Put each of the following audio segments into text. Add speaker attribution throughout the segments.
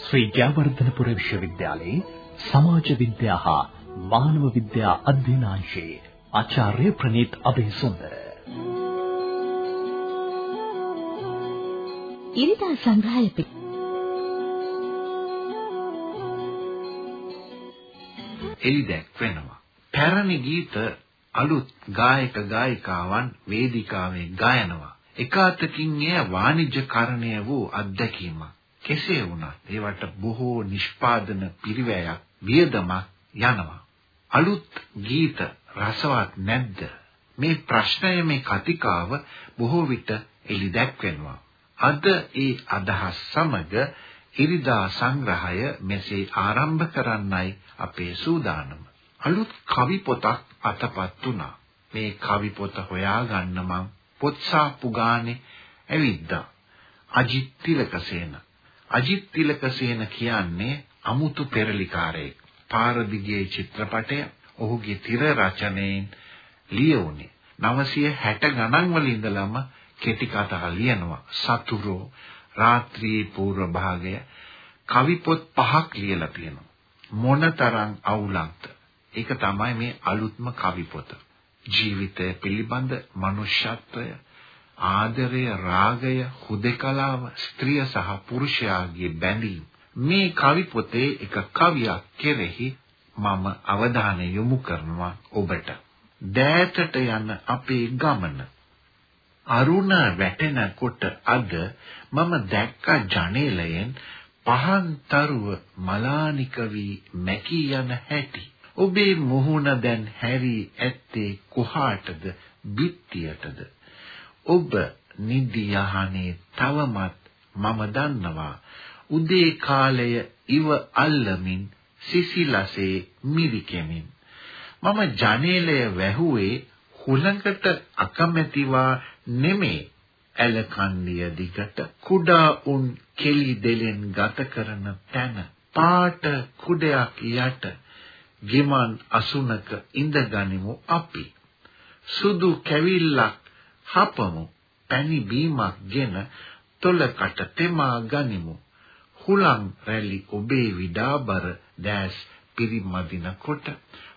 Speaker 1: ශ්‍රී ජයවර්ධනපුර විශ්වවිද්‍යාලයේ සමාජ විද්‍යා හා මානව විද්‍යා අධ්‍යනාංශයේ ආචාර්ය ප්‍රනීත් අබේසුන්දර.
Speaker 2: ඉරිදා සංග්‍රහය
Speaker 3: එලි දැක්වෙනවා. පැරණි ගීත අලුත් ගායක ගායිකාවන් වේදිකාවේ ගායනවා. එකාතකින් එය වාණිජ්‍යකරණය වූ අත්දැකීමක්. කෙසේ වුණත් ඒවට බොහෝ නිෂ්පාදන පිරිවැයක් වියදමක් යනවා. අලුත් ගීත රසවත් නැද්ද? මේ ප්‍රශ්නය මේ කතිකාව බොහෝ විට එලි දැක්වෙනවා. අද ඒ අදහස් සමග ඉරිදා සංග්‍රහය මෙසේ ආරම්භ කරන්නයි අපේ සූදානම. අලුත් කවි පොතක් අතපත් වුණා. මේ කවි පොත හොයාගන්න මං පොත්සාප්පු ගානේ ඇවිද්දා. අජිත් තිලකසේන. අජිත් තිලකසේන කියන්නේ අමුතු පෙරලිකාරයෙක්. පාරදිගේ චිත්‍රපටය ඔහුගේ තිර රචනයෙන් ලියවුනේ 960 ගණන් වල ඉඳලම කෙටි කතා ලියනවා. සතුරෝ රාත්‍රියේ පූර්ව භාගය කවි පොත් පහක් ලියලා තියෙනවා. මොනතරම් අවුලක්ද? ඒක තමයි මේ අලුත්ම කවි පොත. ජීවිතය පිළිබඳ මනුෂ්‍යත්වය ආදරය රාගය හුදකලාව ස්ත්‍රිය සහ පුරුෂයාගේ බැඳීම්. මේ කවි පොතේ එක කවියක් කෙරෙහි මම අවධානය යොමු කරනවා ඔබට. දෑතට යන අපේ ගමන. අරුණ වැටෙනකොට අද මම දැක්ක ජනේලයෙන් පහන් තරුව මලානික වී මැකී යන හැටි. ඔබේ මුහුණ දැන් හැරී ඇත්තේ කොහාටද? බිත්තියටද? ඔබ නිදි යහනේ තවමත් මම දන්නවා. උදේ කාලය ඉව අල්ලමින් සිසිලසේ මිරිකෙමින්. මම ජනේලය වැහුවේ හුලඟට අකමැතිවා නෙමේ. ඇලකන්දිය දිගට කුඩා උන් කෙලි දෙලෙන් ගත කරන තැන පාට කුඩයක් යට ගිමන් අසුනක ඉඳගනිමු අපි. සුදු කැවිල්ලක් හපමු පැණි බීමක් ගෙන තොලකට තෙමා ගනිමු. හුලං රැලි ඔබේ විඩාබර දැස් පිරිමදිනකොට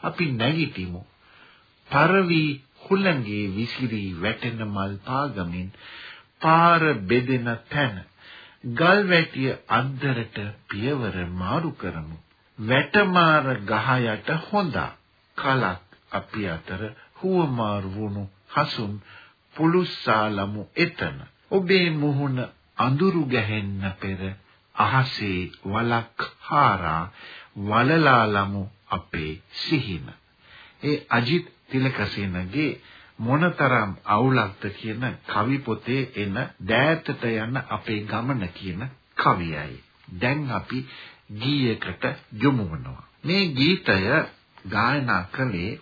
Speaker 3: අපි නැගිටිමු. පරවි හුලඟේ විසිරී වැටෙන මල් පාගමින් පාර බෙදෙන තැන ගල් වැටිය අන්දරට පියවර මාරු කරමු. වැටමාර ගහ යට හොඳ. කලක් අපි අතර හුවමාරු වුණු හසුන් පුලුස්සාලමු එතන. ඔබේ මුහුණ අඳුරු ගැහෙන්න පෙර අහසේ වලක් හාරා වලලාලමු අපේ සිහින. ඒ අජිත් තිලකසේනගේ මොනතරම් අවුලක්ද කියන කවි පොතේ එන දෑතට යන අපේ ගමන කියන කවියයි. දැන් අපි ගීයකට යොමු වෙනවා. මේ ගීතය ගායනා කළේ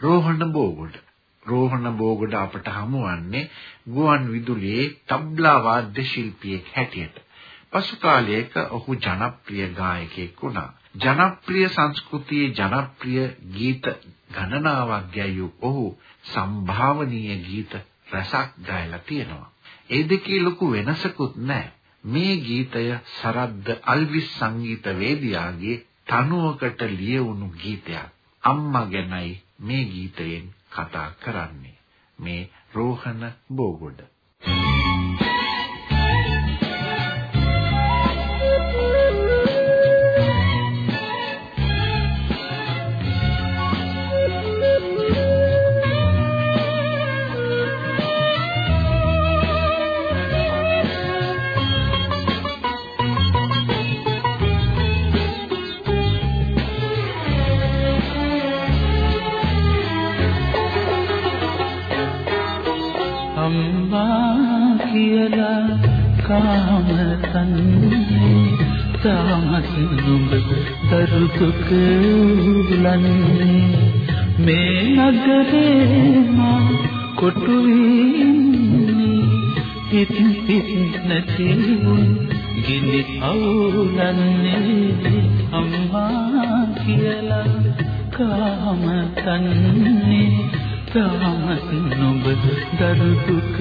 Speaker 3: රෝහණ බෝගොඩ රෝහණ බෝගොඩ අපට හමුවන්නේ ගුවන් විදුලියේ තබ්ලා වාද්‍ය ශිල්පියෙක් හැටියට පසු කාලයක ඔහු ජනප්‍රිය ගායකයෙක් වුණා ජනප්‍රිය සංස්කෘතියේ ජනප්‍රිය ගීත ගණනාවක් ගැයූ ඔහු සම්භාවනීය ගීත රසක් ගායලා තියෙනවා. ඒ දෙකේ ලොකු වෙනසකුත් නැහැ. මේ ගීතය සරද්ද අල්විස් සංගීත වේදිකාගේ තනුවකට ලියවුණු ගීතයක්. අම්මා ගැනයි මේ ගීතයෙන් කතා කරන්නේ. මේ රෝහණ බෝගොඩ
Speaker 4: දුක ලන්නේ මේ නගරේ මා කොටු වෙන්නේ හිත හිත නැති වුන් ගිනි අවුලන්නේ අම්මා කියලා කාම තන්නේ තාමත් නොබ දරු දුක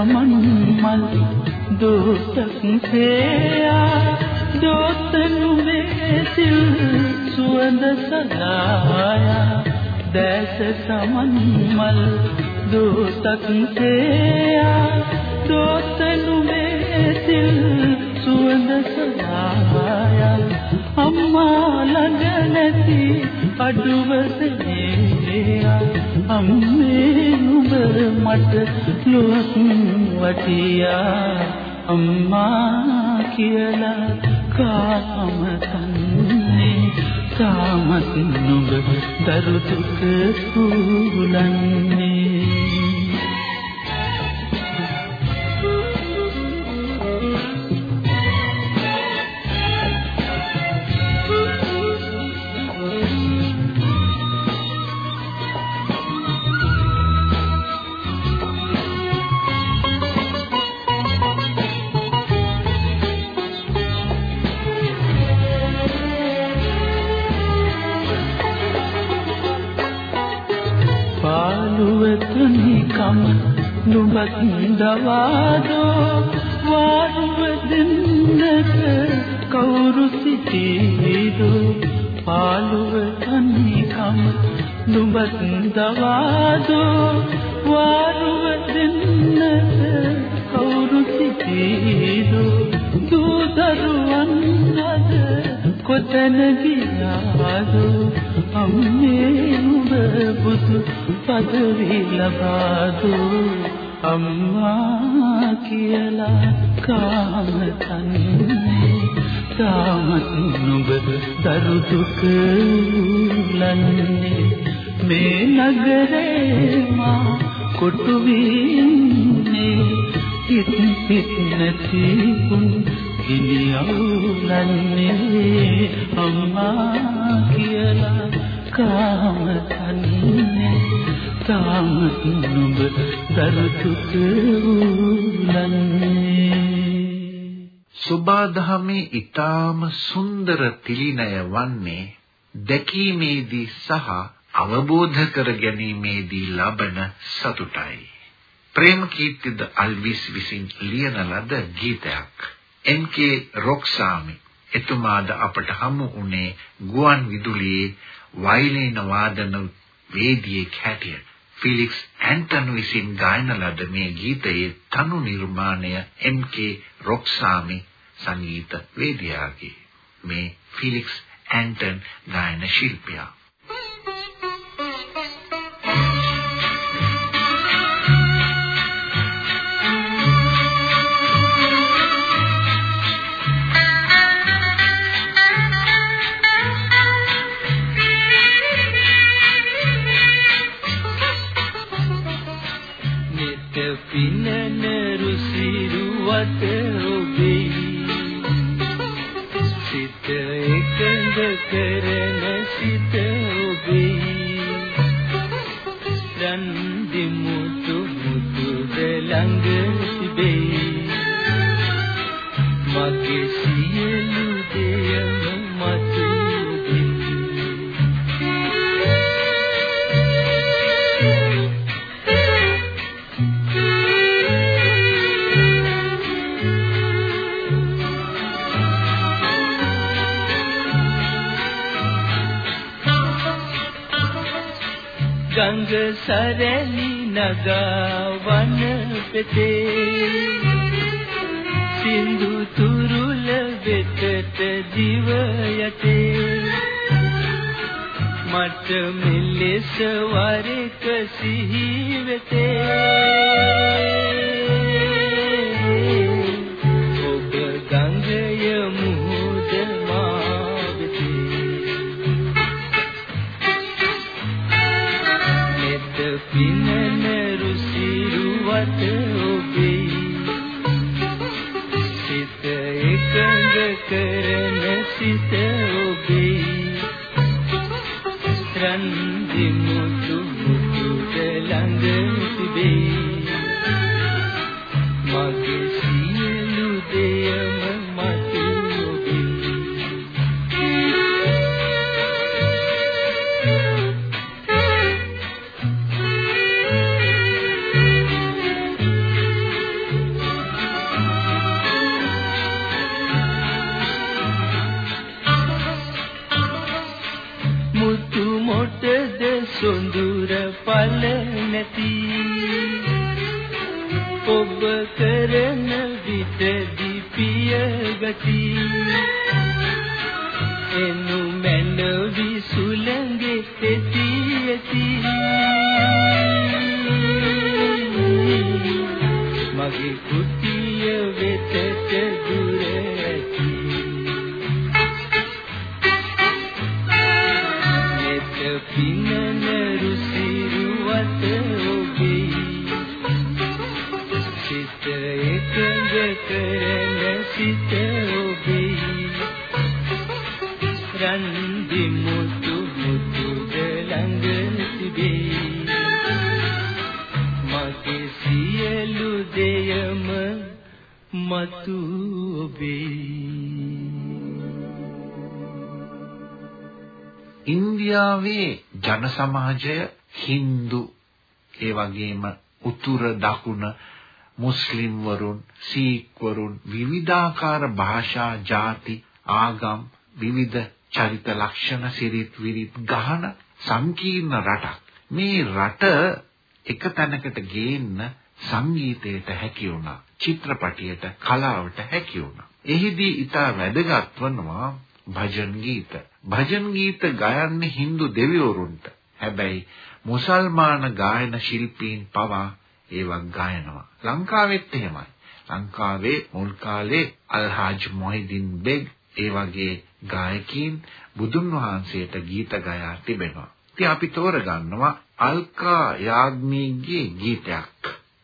Speaker 4: දැස සමන් මල් දෝතක් සේයා දෝතනු වේසිල් සුවඳ සලායා දැස සමන් මල් දෝතක් සේයා දෝතනු වේසිල් සුවඳ සලායා අම්මා ළඟ නැති අඩුවසනේ අම්මේ නුඹ මට ලොක් වටියා. අම්මා කියලා කාම තන්නේ තාමත් නුඹ දරු දුක උලන්නේ දවාදෝ වාරුව දෙන්නට කවුරු සිටීදෝ පාළුව තනිකම නුඹත් දවාදෝ වාරුව දෙන්නට කවුරු සිටීදෝ දූදරුවන් අද කොතන ගියාදෝ? අම්මේ නුඹ බුදු පදවි ලබාදෝ. අම්මා කියලා කාම තන්නේ තාමත් නුඹ දරු දුක ලන්නේ මේ නගරේ මා කොටු වින්නේ පිට පිට නැති උන් ගිනියවුලන්නේ අම්මා කියලා කාම තන්නේ තාමත් නුඹ දරුතුක උලන්නේ
Speaker 3: සුබාදහමේ ඊටාම සුන්දර තිලිනය වන්නේ දැකීමේදී සහ අවබෝධ කර ගැනීමේදී ලබන සතුටයි. ප්‍රේම කීර්තිද අල්විස් විසින් ලියන ලද ගීතයක්. එම්.කේ. රොක්සාමි එතුමාද අපට හමු වුණේ ගුවන් විදුලියේ වයලින වාදන වේදියේ හැටියට. ෆිලික්ස් ඇන්ටන් විසින් ගායන ලද මේ ගීතයේ තනු නිර්මාණය එම්.කේ. රොක්සාමි සංගීත වේදිකාගේ මේ ෆිලික්ස් ඇන්ටන් ගායන ශිල්පියා
Speaker 4: ගඟ සරැලි නගා වන පෙතේ. සින්දු තුරුල වෙතට දිව යටේ. මට මෙලෙස වරක සිහි වෙතේ.
Speaker 3: ජන සමාජය Hindu ඒ වගේම උතුර දකුණ මුස්ලිම් වරුන් සීක් වරුන් විවිධාකාර භාෂා ಜಾති ආගම් විවිධ චරිත ලක්ෂණ සිරිත් විරිත් ගහන සංකීර්ණ රටක්. මේ රට එක තැනකට ගේන්න සංගීතයට හැකි වුණා. චිත්‍රපටියට කලාවට හැකි වුණා. එහිදී ඊට වැදගත් වනවා භජන් ගීත භජන් ගීත ගයන්නේ Hindu දෙවිවරුන්ට හැබැයි මුසල්මාන ගායන ශිල්පීන් පවා ඒවා ගයනවා ලංකාවෙත් එහෙමයි ලංකාවේ මුල් කාලේ අල්හාජ් මොහිදින් බෙග් ඒ වගේ ගායකයින් බුදුන් වහන්සේට ගීත ගයා තිබෙනවා. ඉතින් අපි තෝරගන්නවා අල්කා යාග්නීගේ ගීතයක්.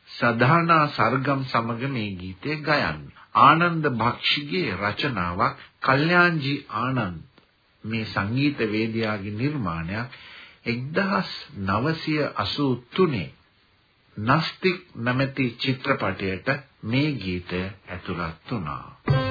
Speaker 3: සදානා සර්ගම් සමග මේ ගීතය ගයන්නේ. ආනන්ද බක්ෂිගේ රචනාවක් කල්යාන්ජී ආනන්ද් මේ සංගීත වේදිකාවේ නිර්මාණයක් 1983 නස්තික් නැමැති චිත්‍රපටයට මේ ගීතය ඇතුළත් වුණා.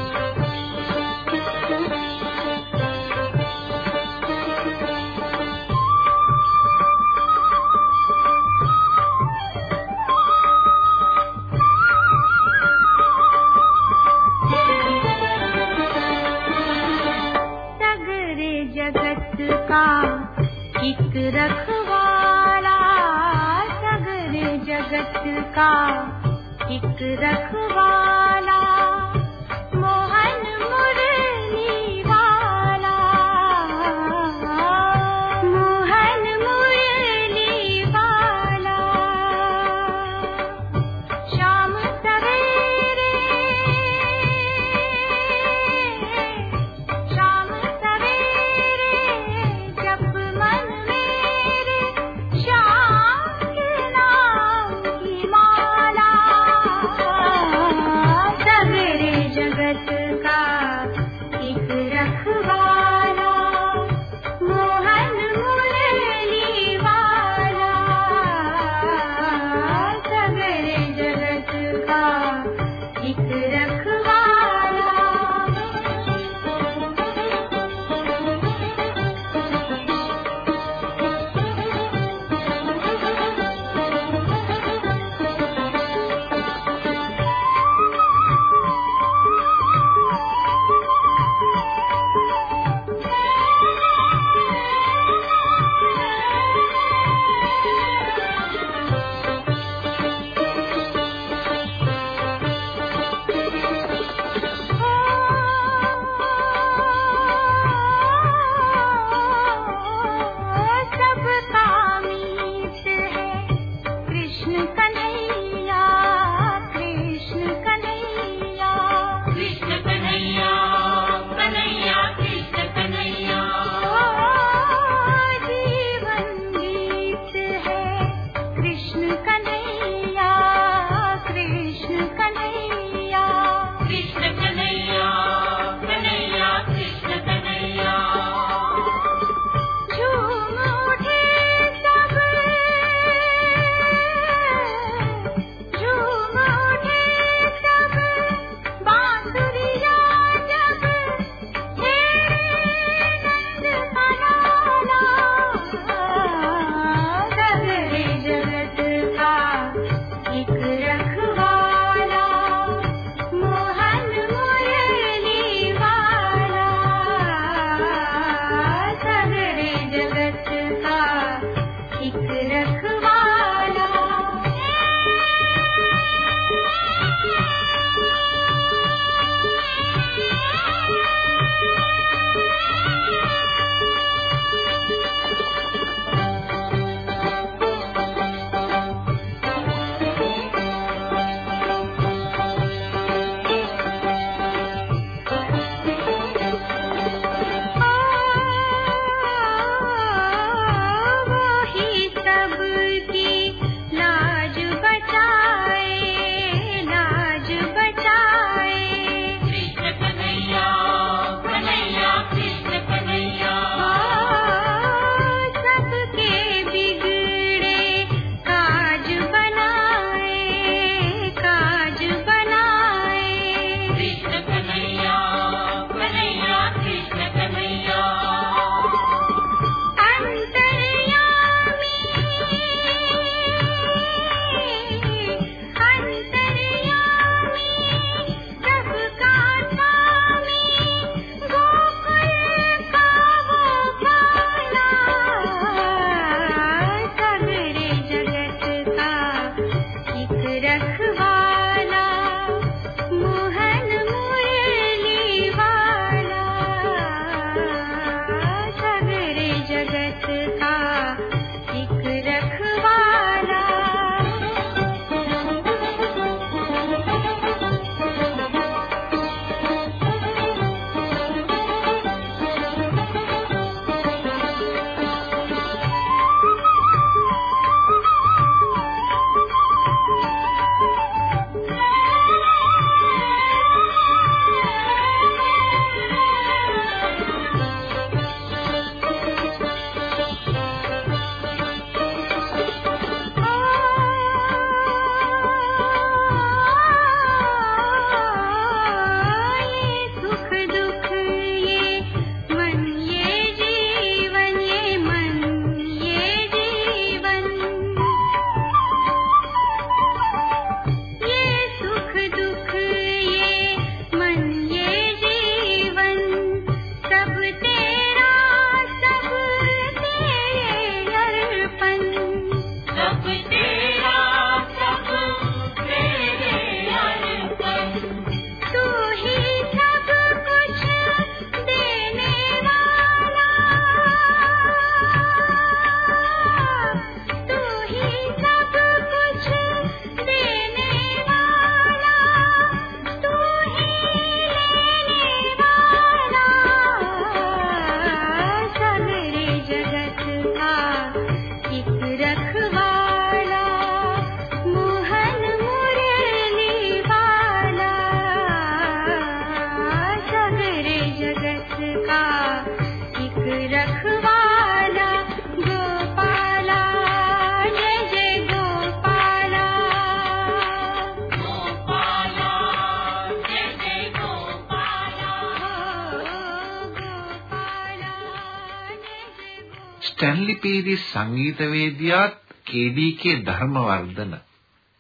Speaker 3: සංගීතවේදියාත් කේ.ඩී.කේ ධර්මවර්ධන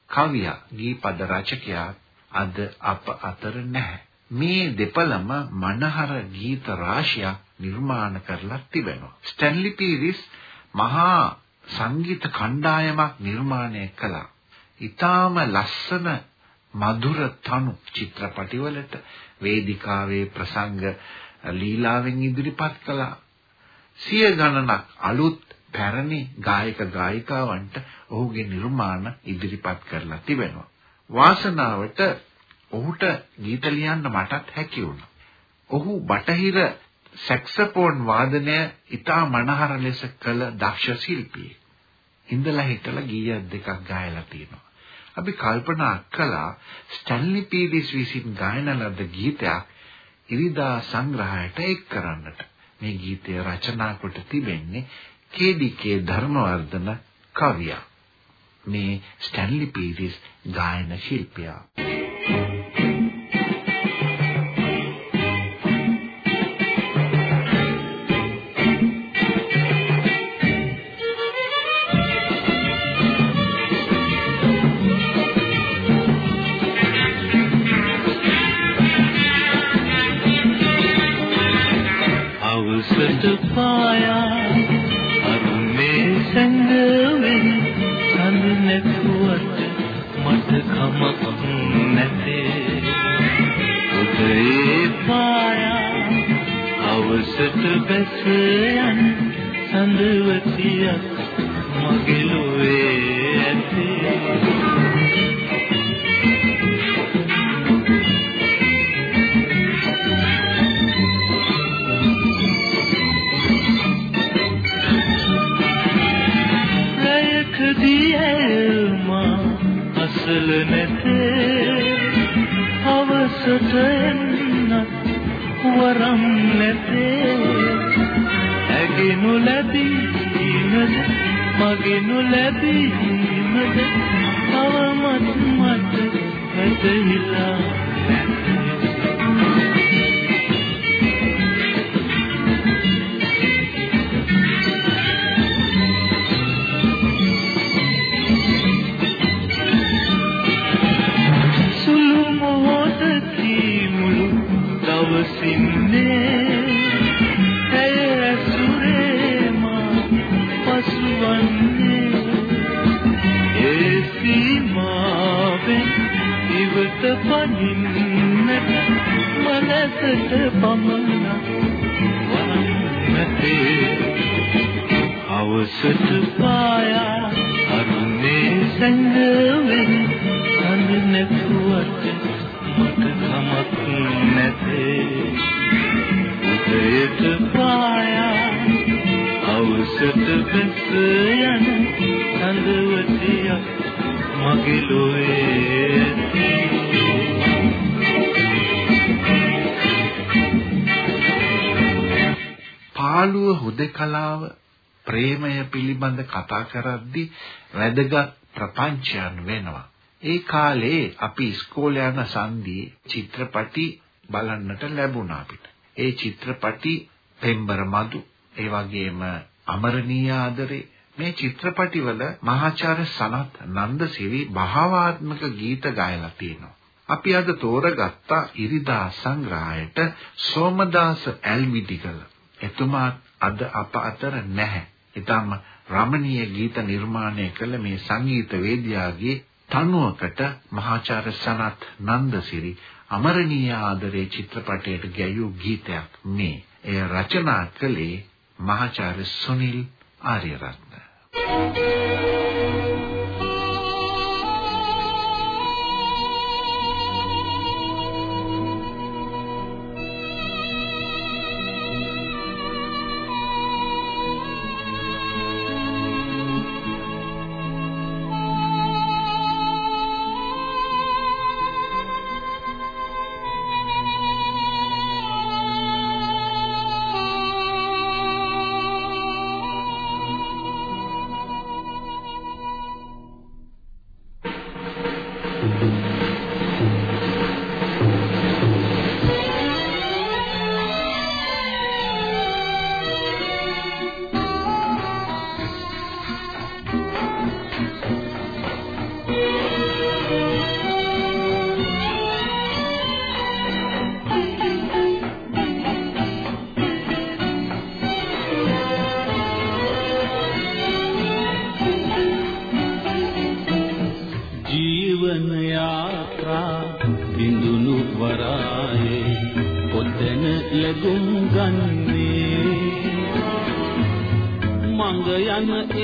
Speaker 3: කවියා ගීපද රචකයා අද අප අතර නැහැ. මේ දෙපළම මනහර ගීත රාශියක් නිර්මාණ කරලා තිබෙනවා. ස්ටැන්ලි පීරිස් මහා සංගීත කණ්ඩායමක් නිර්මාණය කළා. ඊටාම ලස්සන මధుර තනු චිත්‍රපටිවලට වේදිකාවේ ප්‍රසංග ලීලාවෙන් ඉදිරිපත් කළා. සිය ගණනක් අලුත් පැරණි ගායක ගායිකාවන්ට ඔහුගේ නිර්මාණ ඉදිරිපත් කරලා තිබෙනවා. වාසනාවට ඔහුට ගීත ලියන්න මටත් හැකි වුණා. ඔහු බටහිර සැක්සෆෝන් වාදනය ඉතා මනහර ලෙස කළ දක්ෂ ශිල්පියෙක්. ඉඳලා හිටලා ගීයක් දෙකක් ගායලා තියෙනවා. අපි කල්පනා කළා ස්ටැන්ලි පීරිස් විසින් ගායන ලද ගීතයක් ඉරිදා සංග්‍රහයට එක් කරන්නට. මේ ගීතය රචනා කොට තිබෙන්නේ කේ.ඩී.කේ ධර්මවර්ධන කවියා. මේ ස්ටැන්ලි පීරිස් ගායන ශිල්පියා.
Speaker 4: අවසට බැස යන සඳවතියක් මගේ ලොවේ ඇතේ රැයකදී ඇල්මා අසල නැතේ. අවසට මගෙනු ලැබීමද මනසට පමණක්. වරම් නැතේ අවසට පායා. අරුණේ සැඟවෙන සඳ නැතුවට මට කමක් නැතේ. උදයට පායා. අවසට බැස යන සඳවතියක් මගේ ලොවේ
Speaker 3: පාළුව හුදකලාව ප්‍රේමය පිළිබඳ කතා කරද්දී වැදගත් ප්‍රපංචයන් වෙනවා. ඒ කාලේ අපි ඉස්කෝලේ යන සන්ධියේ චිත්‍රපටි බලන්නට ලැබුණා අපිට. ඒ චිත්‍රපටි පෙම්බර මදු, ඒ වගේම අමරණීය ආදරේ මේ චිත්‍රපටිවල මහාචාර්ය සනත් නන්දසිරි භාවාත්මක ගීත ගායලා තියෙනවා. අපි අද තෝරගත්ත ඉරිදා සංග්‍රහයට සෝමදාස ඇල්මිටිකල. එතුමා අද අප අතර නැහැ. ඊටම රමණීය ගීත නිර්මාණය කළ මේ සංගීත වේදිකාවේ තනුවකට මහාචාර්ය සනත් නන්දසිරි අමරණීය ආදරේ චිත්‍රපටයට ගැයූ ගීතයක් මේ. එය රචනා කළේ මහාචාර්ය සුනිල් ආරියරත්න.
Speaker 5: Thank you.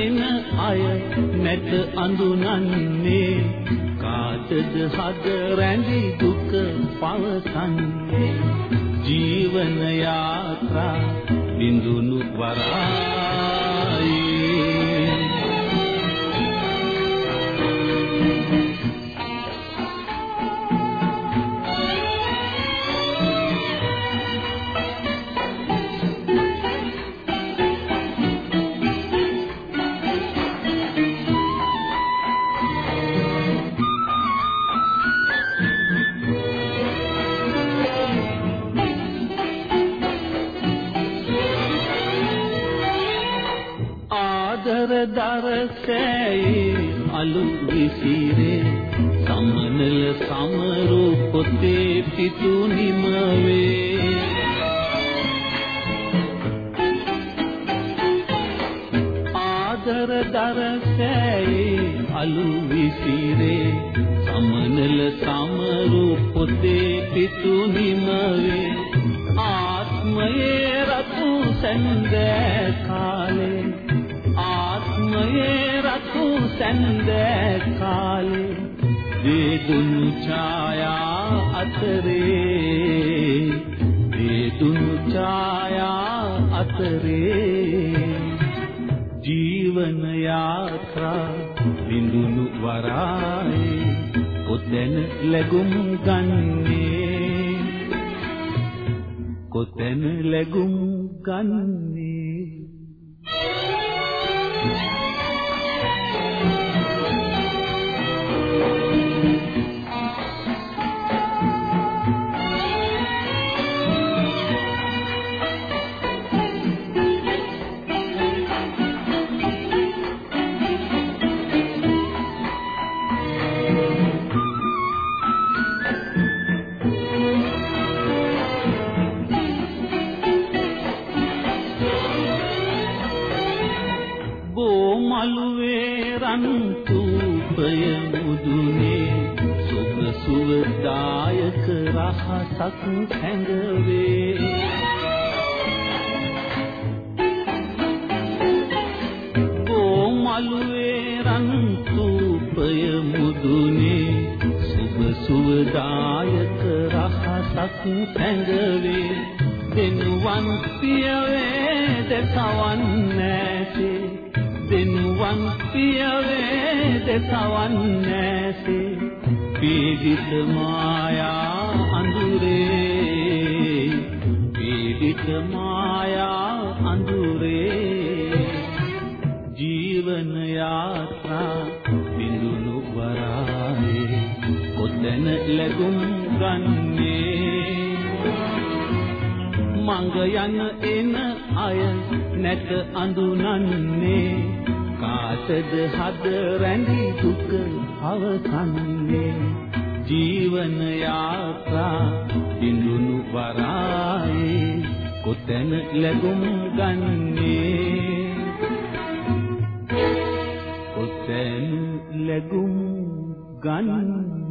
Speaker 5: යන එන අය නැත අඳුනන්නේ. කාටද හද රැඳි දුක පවසන්නේ? ජීවන යාත්‍රා බිඳුනු වරායි දරසැයි අලු විසිරේ සමනල සමරු පොතේ පිටු නිමවේ ආදර දරසැයි අලු විසිරේ සමනල සමරු පොතේ පිටු නිමවේ ආත්මයේ රතු සැන්දෑ සැන්දෑ කාලේ දේදුන් ඡායා අතරේ දේදුන් ඡායා අතරේ. ජීවන යාත්‍රා බිඳුනු වරායේ කොතැන ලැබුම් ගන්නේ? කොතැන ලැබුම් ගන්නේ? දෙනුවන් පියවේ දසවන් නැසේ පීඩිත මායා අඳුරේ. පීඩිත මායා අඳුරේ. ජීවන යාත්‍රා බිඳුනු වරායේ කොතැන ලැබුම් ගන්නේ? මඟ යන එන අය නැත අඳුනන්නේ කාටද හද රැඳි දුක අවසන්නේ ජීවන යාත්‍රා බිඳුනු වරායේ කොතැන ලැබුම් ගන්නේ? කොතැන ලැබුම් ගන්නේ?